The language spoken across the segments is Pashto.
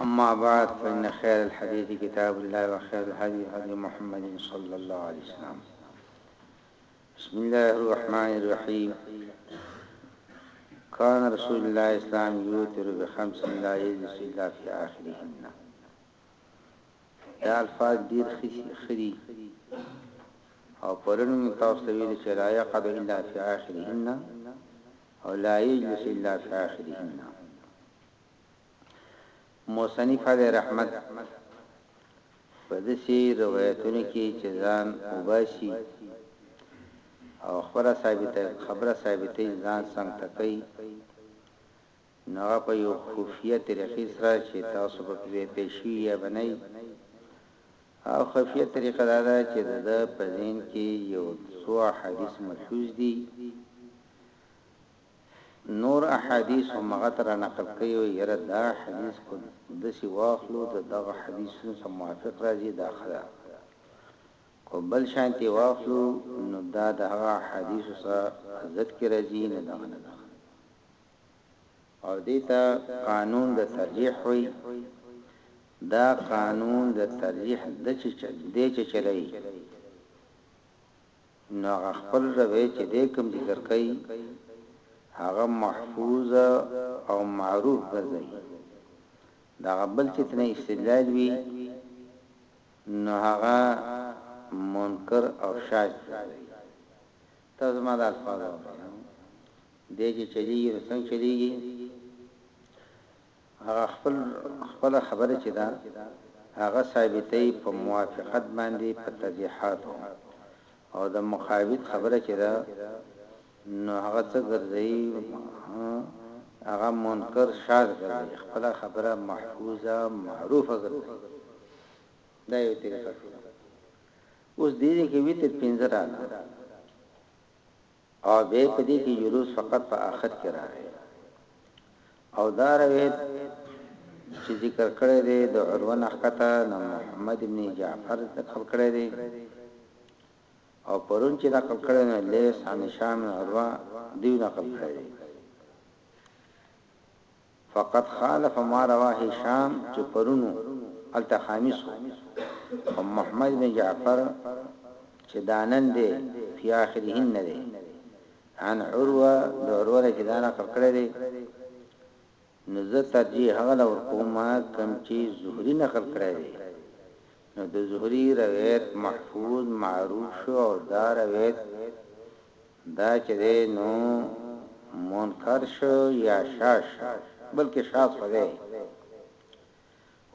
أما بعد فإن خير الحديث كتاب الله وخير الحديث هدي محمد صلى الله عليه وسلم بسم الله الرحمن الرحيم كان رسول الله الإسلام يوتر بخمس لا يجلس إلا في آخرهن دا الفاظ ډیر ښه دي او پرون مې تاسو ته ویل چې لا یقعد الا فی آخرهن او لا یجلس الا فی آخرهن موسنی فضل رحمت په دسی روایتونو کې چې ځان وباسي او خبره ثابته خبره ثابته ځان څنګه تکي نو هغه په یو خفیه طریقی سره چی تاسو په کی بی پی شوی یا به نه یی او خفیه طریقه دا ده چی د ده په ذهن کی یو څو احادیث ملحوظ دی نور احادیث هم هغه ته را نقل کوی وای یره دا حدیث خو دسی واخلو د دغه حدیثونو سره موافق راځی دا ښه ده کو بل شانتی واخلو نو دا د هغه احادیثو سره ضد کی راځی نو دغه نه ده او دې ته قانون د ترجیح وایي، دا قانون د ترجیح دی چې چلوي نو هغه خپل روی چې دی کوم ذکر کوي هغه محفوظ او معروف ګرځي دغه بل چې تنه استدلال وي نو هغه منکر او شاذ ګرځي ته زما د الفاظو اورې هم دې کې چلېږي نو څنګه چلېږي هغه خپل خپل خبره چې دا هغه ثابتې په موافقت باندې په ترجیحاتو او د مخابط خبره چې دا نو هغه څه ګرځي هغه منکر شاذ ګرځي خپل خبره محفوظه معروفه ګرځي دا یو طریقه شو اوس دې دې کې ویتر پنځه راغله او به په دې کې جلوس فقط په آخر کې راغی او دا روایت چې ذکر کړی دی د عروه نخته د محمد ابن جعفر ذکر کړی دی او پرون چې نقل کړی نو لیس عن شام عروه دیو نقل کړی دی فقد خالف ما رواه هشام چې پرون وو هلته خامس وو خو محمد بن جعفر چې دا نن دی فی آخرهن نه دی عن عروه د عروه نه چې دا نقل کړی دی نو زه ترجیح هغه له ورکوم کوم چې زهري نقل کړی دی نو د زهري روایت محفوظ معروف شو او دا روایت دا چې دی نو منکر شو یا شاذ شو بلکې شاذ خو دی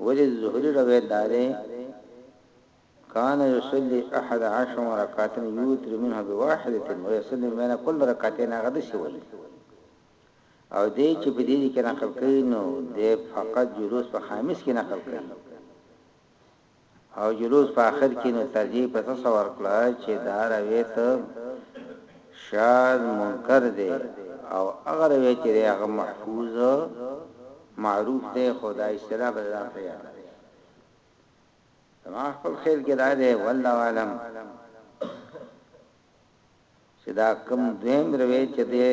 ولې زهري روایت دا دی كان يصلي احد عشر ركعات يوتر منها بواحده ويصلي بين كل ركعتين غد سوي او دې چې په دې کې نقل کړي نو دې فقط جلوس په خامس کې نقل کړي او جلوس په اخر کې نو ترجیح په څه څه ورکړه چې دا رویت شاذ منکر دی او هغه رویت چې دی هغه محفوظ معروف دی خو دا اصطلاح به ځان ته یاده کړئ زما خپل خیال کې دا دی والله عالم چې دا کم دویم روي چې دی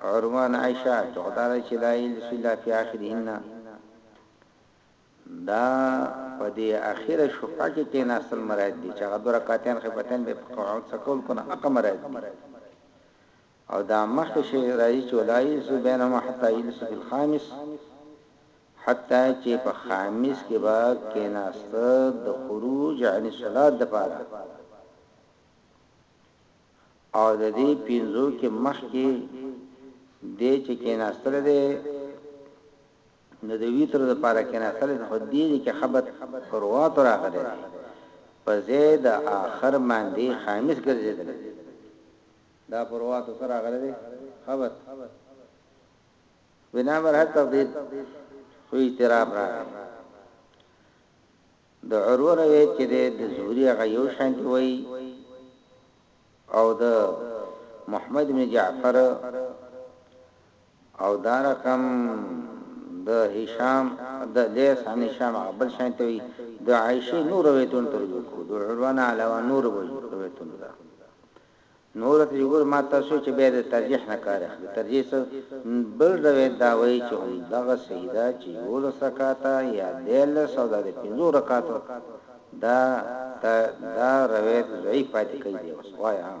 عروان عائشہ چوغدار چې لایل رسول الله فی اخرهن دا په دې اخیره شفعه کې کېناستل مراد دي چې هغه دوه رکعتین خفتین به په قعود سره کول کنه هغه مراد دي او دا مخکې شی راځي چې ولا یلسو بینهما حتی یلسو فی الخامس حتی چې په خامس کې به کېناست د خروج عن الصلاه د پاره او د دې پینځو کې مخکې دې چې کېناستل دي نو د ویترو د پاره کیناستل خو دې دي چې خبت کروات راغلی دی په ځای د آخر باندې خامس ګرځیدل دي دا پروات سره راغلی دی خبت بنا بر هر تقدیر خو اعتراف راغلی د عروه روایت چې دی د زهري هغه یو شانتي وایي او د محمد بن جعفر او دا رقم د هشام د لیس عن هشام بل شانتي وایي د عائشه نور روایتونه ترجمه کو د عروه نه علاوه نور روایتونه ده نورو تجربو ما ته شوي چې بیا د ترجیح نه کار اخلي، ترجیح څه؟ بل روایت دا وایي چې همدغه صحیح ده چې یوولس رکعته یا دیارلس او دا د پنځو رکعتو ده، ته دا روایت ضعیف پاتې کوي، بیا اوس وایم.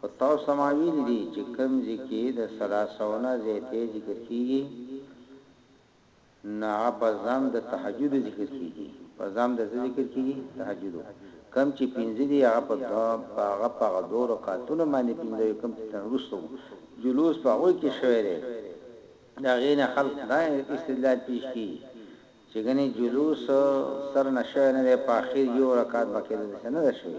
خو تاسو ته ما ویلي دي چې کوم ځای کې د ثلاثونه زیاتې ذکر کیږي نو هغه په ضم د تهجدو ذکر کیږي په ضم د څه ذکر کیږي تهجدو کم چې پنځه دي هغه په دوه په هغه په هغه دوه رکعتونو باندې پنځه کم چې تنرستو جلوس په هغه کې شوی دی دا غینه خلق دا استدلال پیش کی چې غني جلوس سر نشه نه دی په اخر یو رکعت بکې ده څه نه ده شوی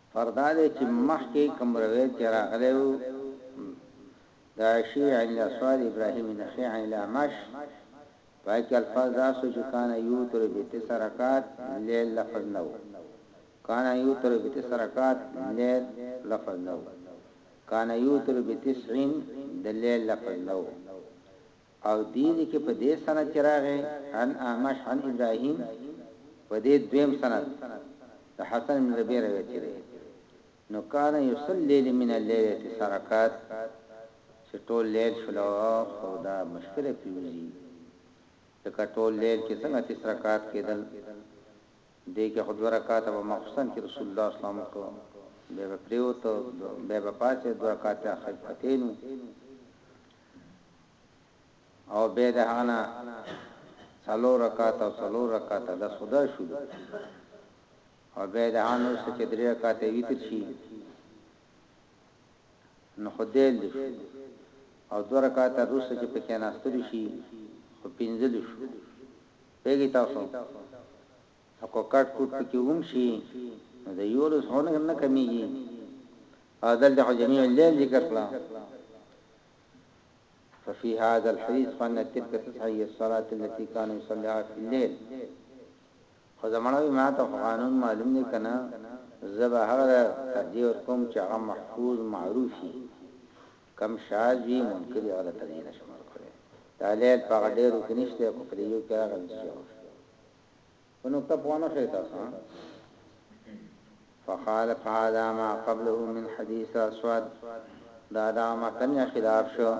فرق دا دی چې مخکې کوم روایت چې راغلی وو د عشی عن الاصوات ابراهیم نخعی عن الاعمش پای کې الفاظ دا سو چې کان یوتر به تسع رکعات لیل لفظ نه وو کان یوتر به تسع رکعات لیل لفظ نه وو کان یوتر به تسعین د لیل لفظ نه وو او دې دې کې په دې سند چې راغی عن اعمش عن ابراهيم په دې دويم سند د حسن بن ربيع روایت چې دی نو کان يصلي لمن الليل تسرکات چې ټول لیل شلو خو دا مشکل پیوزي ځکه ټول لیل کې څنګه تیس رکعات کېدل دې کې خود رکعات په مخصن کې رسول الله صلی الله علیه وسلم کو به پریوت به به پاسه دوه رکعات اخر پتینو او بیا د هغه نه څلور رکعته او څلور رکعته دا سودا شروع او بیا د هغه نور څه چې درې رکعته ویتر شي نو خدایل دي او دوه رکعته روسه چې پکې ناستل شي خو پنځل شو پیګی تاسو او که کټ کوټ پکې هم شي نو د یولس خو نه کمیږي او دلته خو جميع الليل ذکر کړه ففي هذا الحديث فان تلك تسعي الصلاه التي كان يصليها في الليل خو زمړوي ما ته قانون معلوم دی کنه زبا هغه ترجیح ور کوم چې هغه محفوظ معروفي کم شاذ وی منکر هغه ترجیح نشم ور کړی دا لیل په ډیرو کې نشته کو په یو کې راغلی شي په نقطه پوه نه شئ تاسو ها فخالف هذا ما قبله من حديث اسود دا دا متن خلاف شو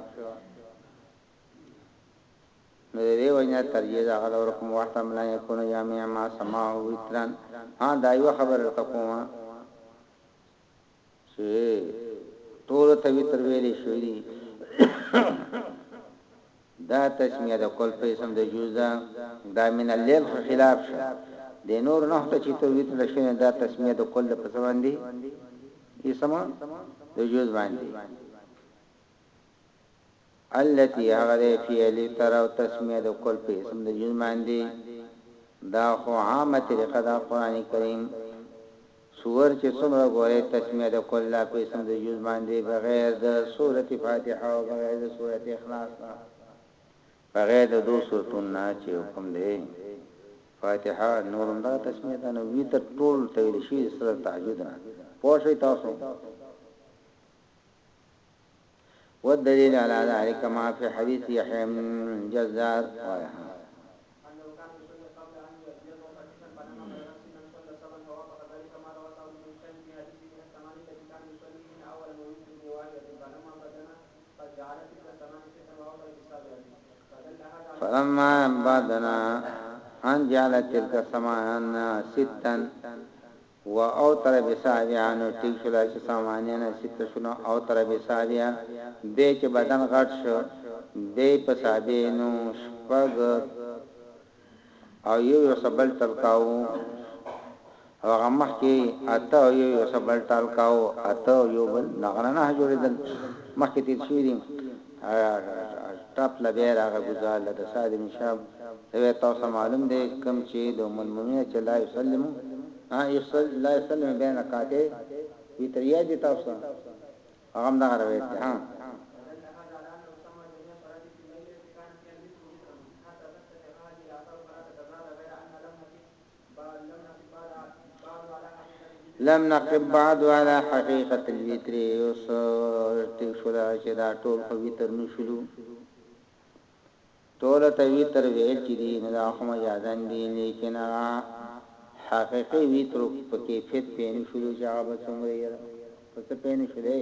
نو دې وینا ترجیح دا غلور کوم وخت هم نه يكون جامع ما سماع وترن ها دا یو خبر ته کومه چي ټولو ته وتر ويلي شوي دي دا تسميه د کل په اسم د جوز ده دا من الليل خلاف شه د نور نه ته چي تر وتر لشنه دا تسميه د کل په څه باندې اسم د جوز باندې التي هغه دی فی الی تر او تسمیه د کل په اسم د جنس باندی دا خو عامه طریقه ده قرآن کریم سور چه څومره ګوری تسمیه د کل ده په اسم د جنس باندی بغیر د سورت فاتحه او بغیر د سورت اخلاص نه بغیر د دو سورتون نه چه حکم دی فاتحه نور هم دا تسمیه ده نو ویتر ټول تویل شوی سره تحجد نه پوه شوی تاسو والدليل على ذلك ما في حديث يحيى بن جزار ويحيى فلما بعدنا ان جعل تلك سمانا ستا وه او تر به سابیا نو ټیک شو لا چې سامانیه نصیب شو نو او تر به سابیا بیا چې بدن غټ شو بیا په سابیا نو شپږ او یو یو سره بل ټل کاو او هغه مخکې اته او یو یو سره بل ټل کاو اته او یو بل نغنه نه جوړېدل مخکې تیر شوی دی ټپ له بیا راغی ګوزار له دسا د مشاب دوی تاسو معلوم دی کم چې د ام المؤمنین چې لا یسلمو ها یسل لا یسلم بین رکاته وی تر یاد دی تاسو هغه هم دا روایت دی ها لم نقف بعد على حقيقة الوتر اوس ټیک شو دا چې دا ټول خو وتر نشلو ټول ته وتر ویل چې دی نو دا خو مجازن دی لیکن هغه حقیقي وتر په کیفیت په نشلو چې هغه به څومره یې په څه په نشلې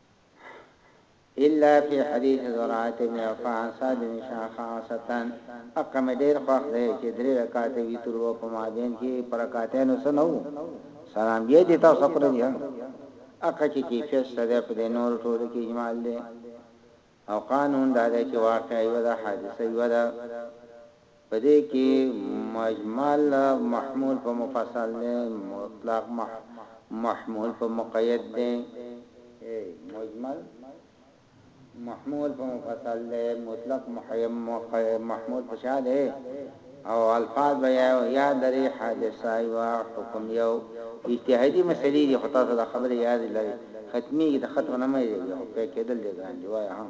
الا فی حدیث زرعة بن عوفا عن سعد بن هشام خاصة حقا مې ډېر خوښ دی چې درې رکعته وتر وو په مابین کې په رکعتینو څه نه وو سلام بیا دې تاسو کړی دی حقا چې کیفیت څه دی په دې نورو ټولو کې اجمال دی. او قانون دا دی چې واقع یوه ده حادثه یوه ده په دې کې مجمل محمول په مفصل دی مطلق محمول په مقید دی ای مجمل محمول په مفصل دی مطلق محمول په شا دی او الفاظ به يا يا لري حادثه يوا حکم يو اجتهادي مسئلي دي خو تاسو دا خبري يادي لري ختميږي ته ختم نه مه يادي خو پي کيدل دي ګران دي وايه هم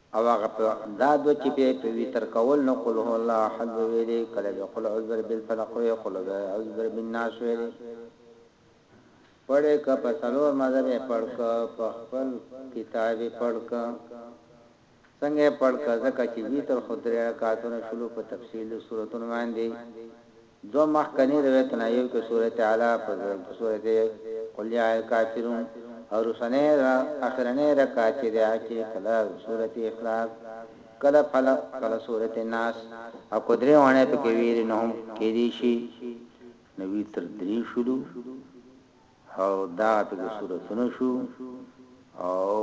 او هغه په دا دوه چې به په وتر کولو نه قل هو الله احد به ویلې کله به قل اعوذ برب الفلق وې قل به اعوذ برب الناس ویلې پړې که په څلور مذهب یې پړ که په خپل کتاب یې پړ که څنګه یې پړ که ځکه چې وتر خو درې رکعاتونه شلو په تفصیل سورتونو باندې دوه مخکني روایتونه یو کې سورت اعلی په دویم کې سورت قل یا ایها الکافرون او وروستنی اخرنی رکعت چې دی هغه کې کله سورت اخلاص کله فلق کله سورت الناس او که درې وانه پکې ویلي نو هم کېدی شي نو ویتر درې شولو او دا پکې سورتونه شو او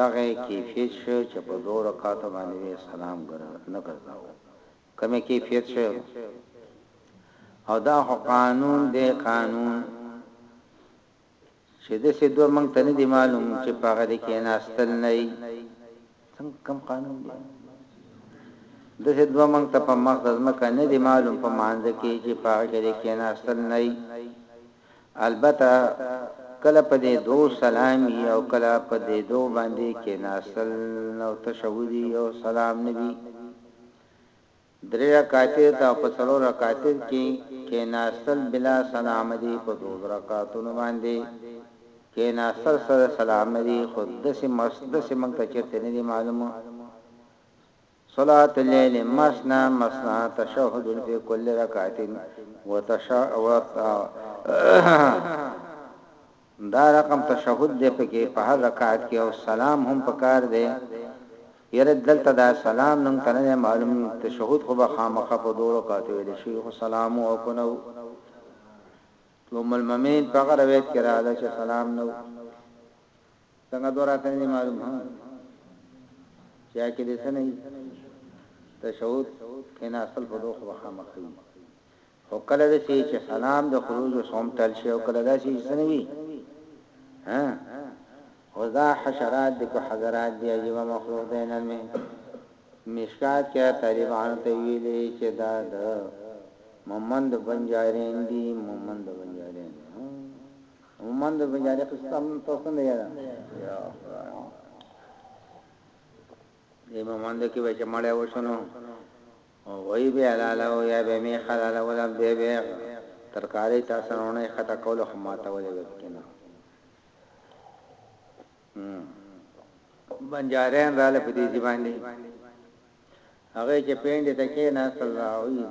دغه کیفیت شو چې په دوه رکعاتو باندې سلام ګر نه ګرځاو کمې کیفیت شی خو او دا خو قانون دی قانون چې دسې دوه منګ ته نه دی معلوم چې په هغه دی کې ناستل نه ای څنګه کم قانون دی دسې دوه منګ ته په مقدس مکه نه دی معلوم په مانځ کې چې په هغه دی کې ناستل نه ای البته کله په دې دو سلامي او کله په دې دو باندې کېناستل او تشهودي او سلام نه وي. درې رکعتې ته او په څلور رکعتې کې کېناستل بلا سلام دي په دو رکعتونو باندې کېناستل سره سلام نه دي خو دسې مست دسې موږ ته چېرته نه دي معلوم. صلاة اللیل مثنی مثنی تشهد فی کل رکعت وتشهد دا رقم تشهد دی پکې په هر رکعت کې او سلام هم پکار دی یره دلته دا سلام نن تنه معلوم تشهد خو به خامخه په دوه رکعات ویل شي خو سلام او کنو لو ملممین په غره ویت کې رااله چې سلام نو څنګه دوه رکعات نه معلوم هم چا کې دې سنې تشهود کنا اصل په دوه خامخې او کله د شي چې سلام د خروج او صوم تل شي او کله د شي سنوي ها او دا حشرات د کو حضرات دی عجیب مخلوق دی نن می مشکات کې طالبان ته ویلې چې دا د محمد بنجارین دی محمد بنجارین عموما د بنجاري قسم ته څنګه یاد یا دې ممند کې به چې مړې وشنو او وای به حلال او یا به می حلال ولا به به ترکاری تاسو نه خطا کول خو ماته ولې وکنه بنجارین را لپدې ځباندې هغه چې پېنډې ته کېناستل د هغوی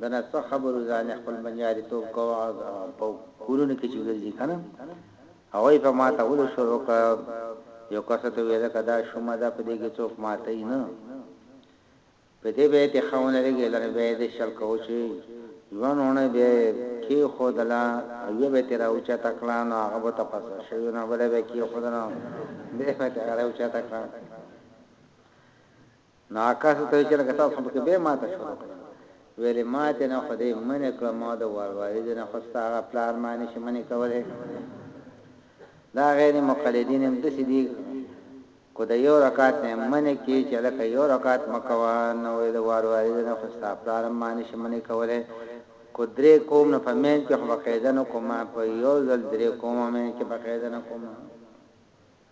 د نه څه خبرو ځان یې خپل بنیاریتوب کاوه او په کورونو کې چې ګرځي کنه هغوی په ماتولو شروع کړه یو کس ته ویل که دا شومه ده په دې کې څوک ماتوي نه په دې به دې ښه ونه لګي لنه به دې شل کوو چې یوه نوڼه به کېښودله او یوه به ترې راوچته کړه نو هغه به تپسه شوې نو بله به یې کېښودله بیا به ترې هغه راوچته کړه نو اکا ته ویل چې لکه تاسو خو پکې بیا ماته شروع کړه. ویل یې ماتې نه خو دې منع کړم او د وروریځې نه خو ستا هغه پلار ما نه شي منع کولی. دا غیر مقلدین هم داسې دي که د یو رکعت نه یې منع کړي چې هلکه یو رکعت مه کوه نو وایي د وروریځې نه خو ستا پلار هم ما نه شي منع کولی. که درې کوم نو په مینځ کې خو به قاعده نه کوم، په یو ځل درې کوم او مینځ کې به قاعده نه کوم.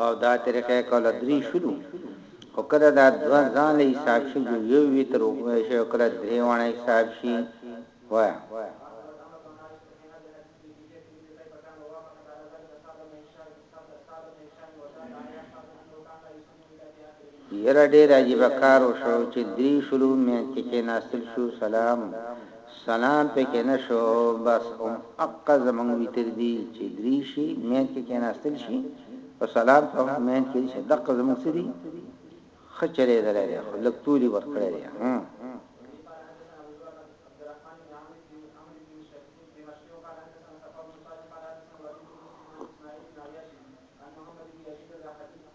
او دا طریقه کله درې شلو او کله دا دوه ځاله حساب شي یو وی تر وګړي شي او کله درې وانه حساب شي وای یره ډیر عجیب کار وشو چی دری شلو مینځ کی کیناستل شو سلام سلام پکی نه شو بس هم اقه زمونږ ویتر دی چی دری شی مینځ کی کیناستل شی او سلام په هم مینځ کی شی دقه زمونږ څه دی ښه چلیدلی دی خو لږ تول یی ورکړی دی هم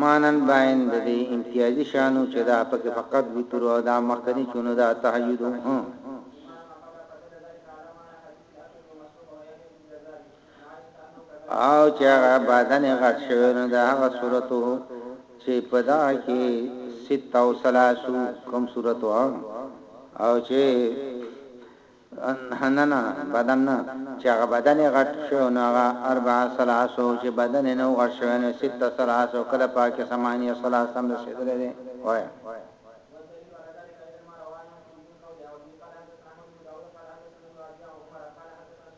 مانن باین د دې امتیازي شانو چې دا پکې فقط وتر او دا مخکنی چونو دا تهجد هم او چې هغه بدن یې غټ شوی نو د هغه صورت و چې په دغه کې ست او ثلاثو کوم صورت و او چې نه نه بدن نه چې هغه بدن یې غټ شو نو هغه اربع ثلاثو چې بدن یې نو غټ شوی نو ست ثلاثو کله پاکه سمانیه ثلاث هم رسېدلی دی وایي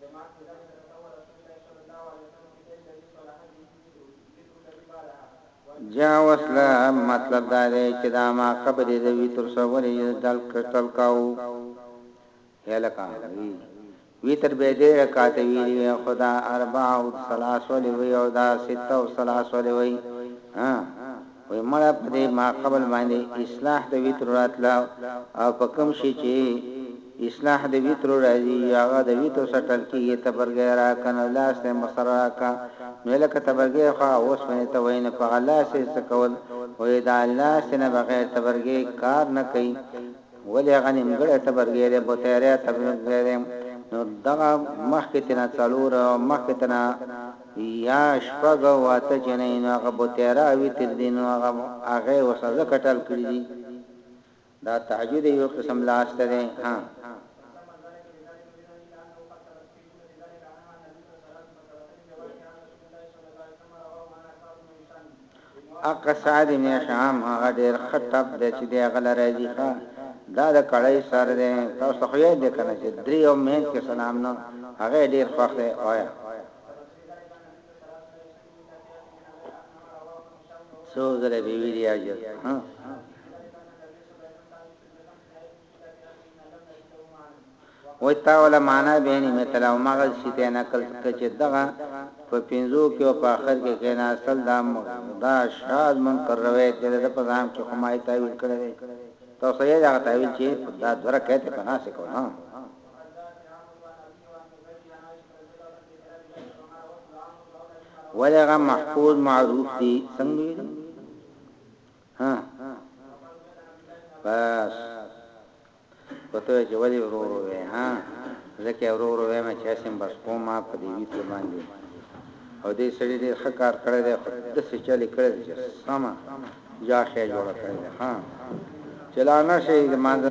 جماعت کی دم صدقه هو رسول الله صلی الله علیه وسلم کی دل لری صلح دی ذکر وکی ذکر لری بعدها ورته جا وسله مطلب دا دی چی دا ما قبری د ویتر سه ولی دل کتل کاو هی لکه وی ویتر به دی رکاته ویلی وی خو دا اربع او سلاس ولی وی او دا سته او سلاس ولی وی ها وای مړه په دې ماقبل باندې اصلاح د وترو راتله او په کوم شي چې اصلاح د وترو راځي هغه د وترو سټل کیږي تبرګه راکنه لاس ته مسرا کا نو لکه تبرګه خو اوس باندې ته وای نه په غلا سي څه کول وای دا لاس نه بغیر تبرګه کار نه کوي ولې هغه نیمګړی تبرګی دی بوتیری تبرګی دی نو دغه مخکې تنه څلور مخکې تنه یا شپږ او اته چې نه نو هغه بوتیره او وتر دي نو هغه هغه وسه ځکه ټل کړی دي دا تهجد یو قسم لاس ته دی ها اقصاد ابن شام هغه ډیر خطب دی چې دی غل راځي ښا دا د کړای سر دی تاسو خو یې دې کنه چې درې او مین کې سلام نو هغه ډیر خوښ دی اویا څو زره به ویری اجر ها و تا ولا معنا بیانی مثل او مغز شیته نقل کچه دغه په پنځو کې او په اخر کې کیناستل دا دا شاذ منکر روایت دی د په ځام کې خمای تعویل کړی دی تو صحیح دا تعویل چې دا دره کته په ناس کو نه ولغه محفوظ معروف دی څنګه ها بس وته چې ولی ورورو وې ها ځکه ورورو وې ما چې سم بس کومه په دې ویته باندې او دې سړي دې خکار کړی دی خو د څه چلی کړی چې سما یا خې جوړ کړی دی ها چلا نه شي د مانځ